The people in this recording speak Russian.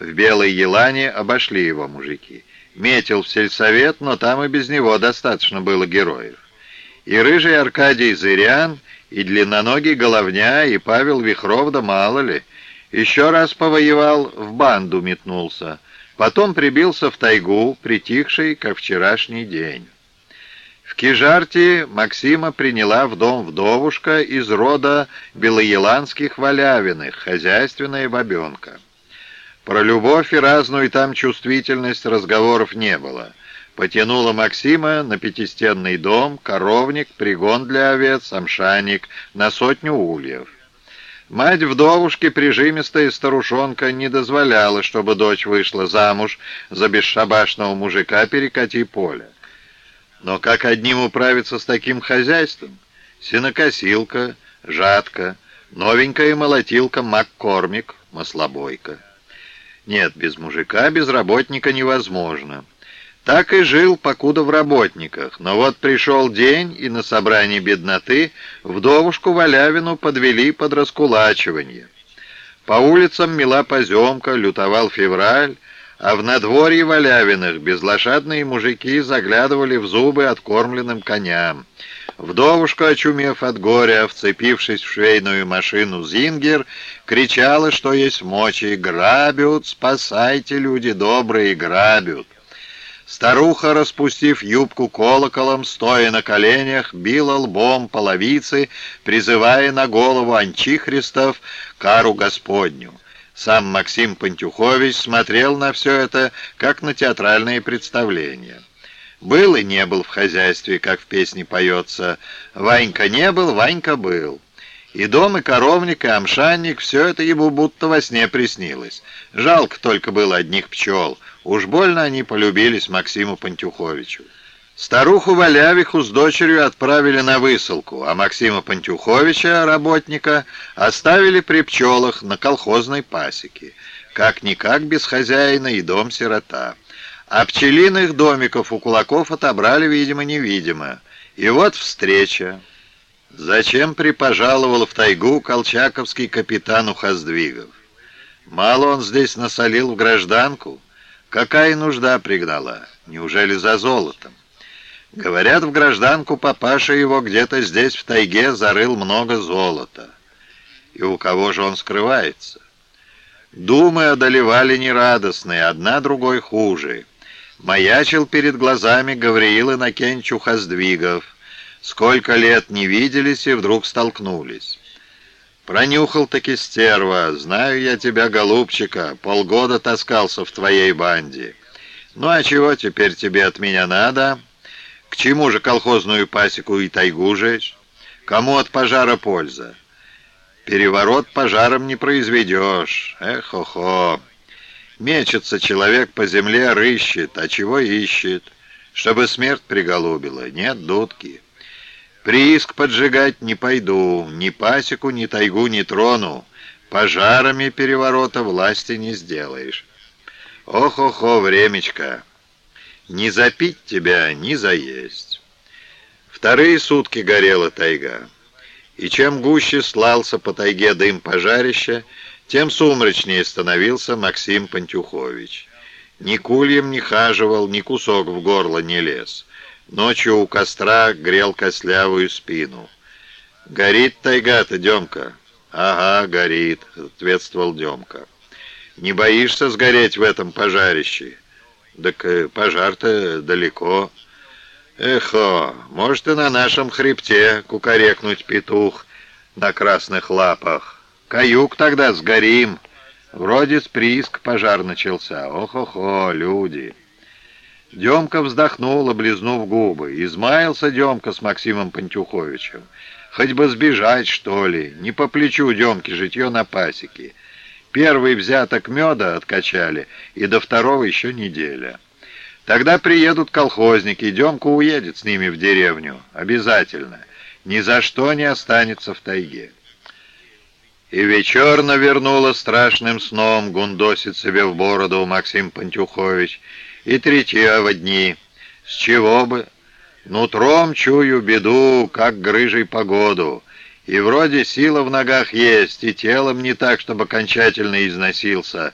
В Белой Елане обошли его мужики. Метил в сельсовет, но там и без него достаточно было героев. И рыжий Аркадий Зырян, и длинноногий Головня, и Павел Вихров, да мало ли. Еще раз повоевал, в банду метнулся. Потом прибился в тайгу, притихший, как вчерашний день. В Кижарте Максима приняла в дом вдовушка из рода белоеланских Валявиных, хозяйственная бабенка. Про любовь и разную там чувствительность разговоров не было. Потянула Максима на пятистенный дом, коровник, пригон для овец, амшаник, на сотню ульев. Мать вдовушки, прижимистая старушонка, не дозволяла, чтобы дочь вышла замуж за бесшабашного мужика перекати поля. Но как одним управиться с таким хозяйством? Сенокосилка, жатка, новенькая молотилка Маккормик, маслобойка. Нет, без мужика, без работника невозможно. Так и жил, покуда в работниках. Но вот пришел день, и на собрании бедноты вдовушку Валявину подвели под раскулачивание. По улицам мела поземка, лютовал февраль, а в надворье Валявиных безлошадные мужики заглядывали в зубы откормленным коням. Вдовушка, очумев от горя, вцепившись в швейную машину «Зингер», кричала, что есть мочи. «Грабят! Спасайте, люди добрые, грабят!» Старуха, распустив юбку колоколом, стоя на коленях, била лбом половицы, призывая на голову анчихристов кару Господню. Сам Максим Пантюхович смотрел на все это, как на театральное представление. Был и не был в хозяйстве, как в песне поется. Ванька не был, Ванька был. И дом, и коровник, и амшанник — все это ему будто во сне приснилось. Жалко только было одних пчел. Уж больно они полюбились Максиму Пантюховичу. Старуху Валявиху с дочерью отправили на высылку, а Максима Пантюховича, работника, оставили при пчелах на колхозной пасеке. Как-никак без хозяина и дом сирота. А пчелиных домиков у кулаков отобрали, видимо-невидимо. И вот встреча. Зачем припожаловал в тайгу колчаковский капитан Ухоздвигов? Мало он здесь насолил в гражданку? Какая нужда пригнала? Неужели за золотом? Говорят, в гражданку папаша его где-то здесь в тайге зарыл много золота. И у кого же он скрывается? Думы одолевали нерадостные, одна другой хуже. Маячил перед глазами Гавриил Иннокенч Ухоздвигов. Сколько лет не виделись и вдруг столкнулись. Пронюхал-таки стерва, знаю я тебя, голубчика, полгода таскался в твоей банде. Ну а чего теперь тебе от меня надо? К чему же колхозную пасеку и тайгу жечь? Кому от пожара польза? Переворот пожаром не произведешь. Эх-хо-хо. Мечется человек по земле, рыщет. А чего ищет? Чтобы смерть приголубила. Нет дудки. Прииск поджигать не пойду. Ни пасеку, ни тайгу не трону. Пожарами переворота власти не сделаешь. Ох-охо, времечко. Не запить тебя, не заесть. Вторые сутки горела тайга. И чем гуще слался по тайге дым пожарища, тем сумрачнее становился Максим Пантюхович. Ни кульем не хаживал, ни кусок в горло не лез. Ночью у костра грел костлявую спину. «Горит тайга-то, Демка?» «Ага, горит», — ответствовал Демка. «Не боишься сгореть в этом пожарище?» «Так э, пожар-то далеко». «Эхо, может и на нашем хребте кукарекнуть петух на красных лапах». Каюк тогда сгорим. Вроде с прииск пожар начался. Ох-охо, люди. Демка вздохнул, облизнув губы. Измаялся Демка с Максимом Пантюховичем. Хоть бы сбежать, что ли. Не по плечу Демке житье на пасеке. Первый взяток меда откачали, и до второго еще неделя. Тогда приедут колхозники, Демка уедет с ними в деревню. Обязательно. Ни за что не останется в тайге. И вечерно вернула страшным сном, гундосит себе в бороду Максим Пантюхович, и третьего дни. С чего бы? Нутром чую беду, как грыжей погоду. И вроде сила в ногах есть, и телом не так, чтобы окончательно износился.